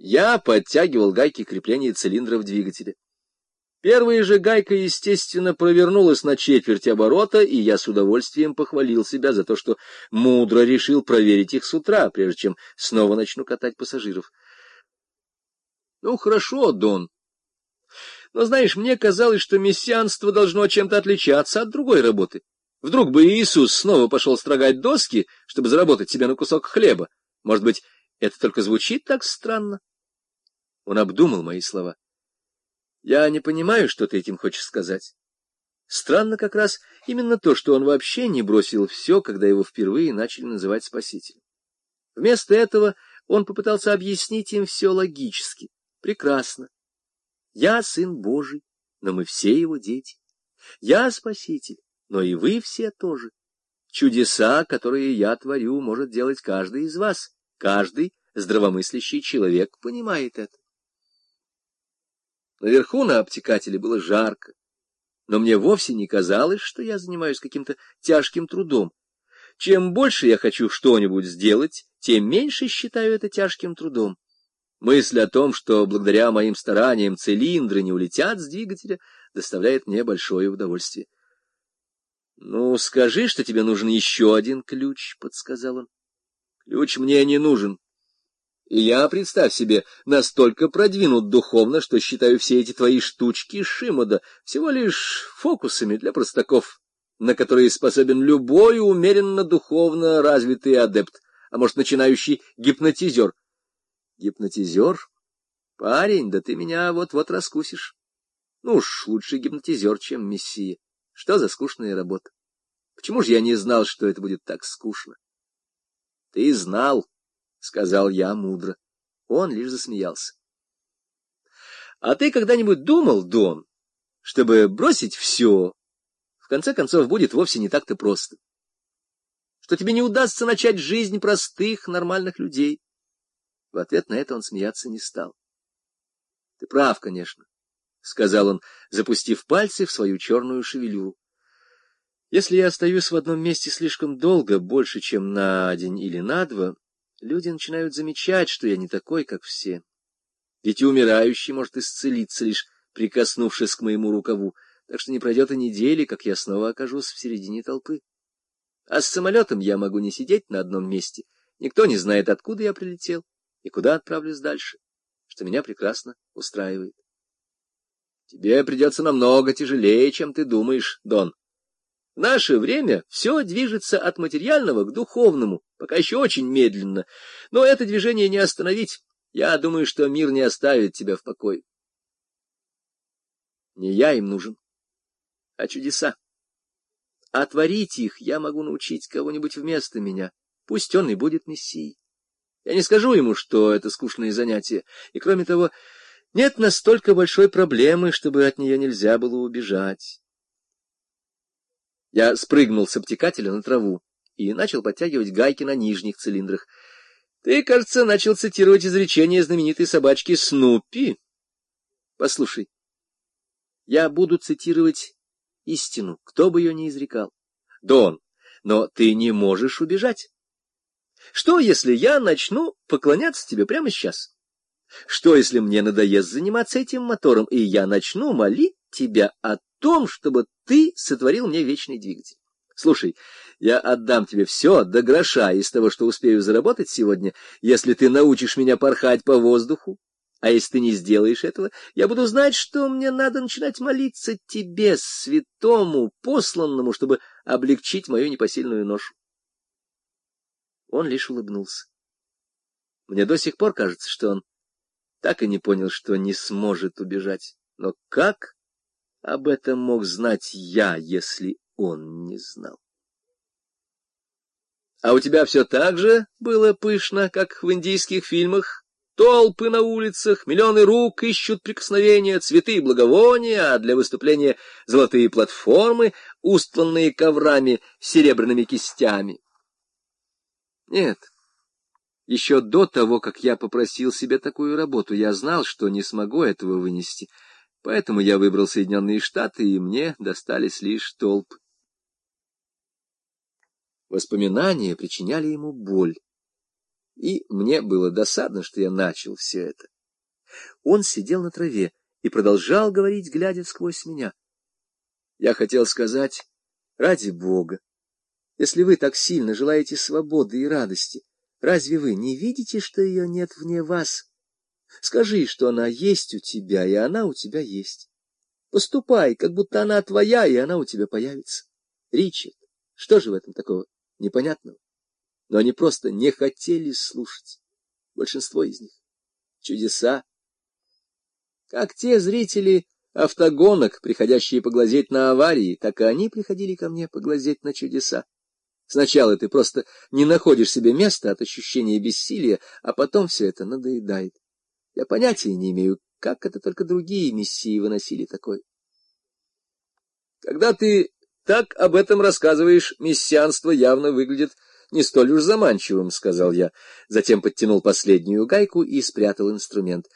Я подтягивал гайки крепления цилиндров двигателя. Первая же гайка, естественно, провернулась на четверть оборота, и я с удовольствием похвалил себя за то, что мудро решил проверить их с утра, прежде чем снова начну катать пассажиров. Ну, хорошо, Дон. Но, знаешь, мне казалось, что мессианство должно чем-то отличаться от другой работы. Вдруг бы Иисус снова пошел строгать доски, чтобы заработать себе на кусок хлеба. Может быть, это только звучит так странно? Он обдумал мои слова. Я не понимаю, что ты этим хочешь сказать. Странно как раз именно то, что он вообще не бросил все, когда его впервые начали называть спасителем. Вместо этого он попытался объяснить им все логически. Прекрасно. Я сын Божий, но мы все его дети. Я спаситель, но и вы все тоже. Чудеса, которые я творю, может делать каждый из вас. Каждый здравомыслящий человек понимает это. Наверху на обтекателе было жарко, но мне вовсе не казалось, что я занимаюсь каким-то тяжким трудом. Чем больше я хочу что-нибудь сделать, тем меньше считаю это тяжким трудом. Мысль о том, что благодаря моим стараниям цилиндры не улетят с двигателя, доставляет мне большое удовольствие. — Ну, скажи, что тебе нужен еще один ключ, — подсказал он. — Ключ мне не нужен. Я, представь себе, настолько продвинут духовно, что считаю все эти твои штучки Шимода всего лишь фокусами для простаков, на которые способен любой умеренно духовно развитый адепт, а может, начинающий гипнотизер. Гипнотизер? Парень, да ты меня вот-вот раскусишь. Ну уж лучше гипнотизер, чем мессия. Что за скучная работа? Почему же я не знал, что это будет так скучно? Ты знал. — сказал я мудро. Он лишь засмеялся. — А ты когда-нибудь думал, Дон, чтобы бросить все, в конце концов, будет вовсе не так-то просто? Что тебе не удастся начать жизнь простых, нормальных людей? В ответ на это он смеяться не стал. — Ты прав, конечно, — сказал он, запустив пальцы в свою черную шевелюру. Если я остаюсь в одном месте слишком долго, больше, чем на день или на два, Люди начинают замечать, что я не такой, как все. Ведь умирающий может исцелиться, лишь прикоснувшись к моему рукаву, так что не пройдет и недели, как я снова окажусь в середине толпы. А с самолетом я могу не сидеть на одном месте. Никто не знает, откуда я прилетел и куда отправлюсь дальше, что меня прекрасно устраивает. Тебе придется намного тяжелее, чем ты думаешь, Дон. В наше время все движется от материального к духовному, пока еще очень медленно, но это движение не остановить. Я думаю, что мир не оставит тебя в покое. Не я им нужен, а чудеса. А творить их я могу научить кого-нибудь вместо меня. Пусть он и будет мессией. Я не скажу ему, что это скучное занятие, и, кроме того, нет настолько большой проблемы, чтобы от нее нельзя было убежать. Я спрыгнул с обтекателя на траву и начал подтягивать гайки на нижних цилиндрах. Ты, кажется, начал цитировать изречение знаменитой собачки Снупи. Послушай, я буду цитировать истину, кто бы ее ни изрекал. Дон, но ты не можешь убежать. Что, если я начну поклоняться тебе прямо сейчас? Что, если мне надоест заниматься этим мотором, и я начну молить тебя о том, чтобы ты сотворил мне вечный двигатель. Слушай, я отдам тебе все до гроша из того, что успею заработать сегодня, если ты научишь меня порхать по воздуху. А если ты не сделаешь этого, я буду знать, что мне надо начинать молиться тебе, святому, посланному, чтобы облегчить мою непосильную ношу. Он лишь улыбнулся. Мне до сих пор кажется, что он так и не понял, что не сможет убежать. Но как об этом мог знать я, если он не знал? А у тебя все так же было пышно, как в индийских фильмах? Толпы на улицах, миллионы рук ищут прикосновения, цветы и благовония, а для выступления золотые платформы, устланные коврами серебряными кистями. Нет, еще до того, как я попросил себе такую работу, я знал, что не смогу этого вынести — Поэтому я выбрал Соединенные Штаты, и мне достались лишь толпы. Воспоминания причиняли ему боль. и мне было досадно, что я начал все это. Он сидел на траве и продолжал говорить, глядя сквозь меня. Я хотел сказать, ради Бога, если вы так сильно желаете свободы и радости, разве вы не видите, что ее нет вне вас? Скажи, что она есть у тебя, и она у тебя есть. Поступай, как будто она твоя, и она у тебя появится. Ричард, что же в этом такого непонятного? Но они просто не хотели слушать. Большинство из них. Чудеса. Как те зрители автогонок, приходящие поглазеть на аварии, так и они приходили ко мне поглазеть на чудеса. Сначала ты просто не находишь себе места от ощущения бессилия, а потом все это надоедает. Я понятия не имею, как это только другие мессии выносили такое. Когда ты так об этом рассказываешь, мессианство явно выглядит не столь уж заманчивым, — сказал я. Затем подтянул последнюю гайку и спрятал инструмент.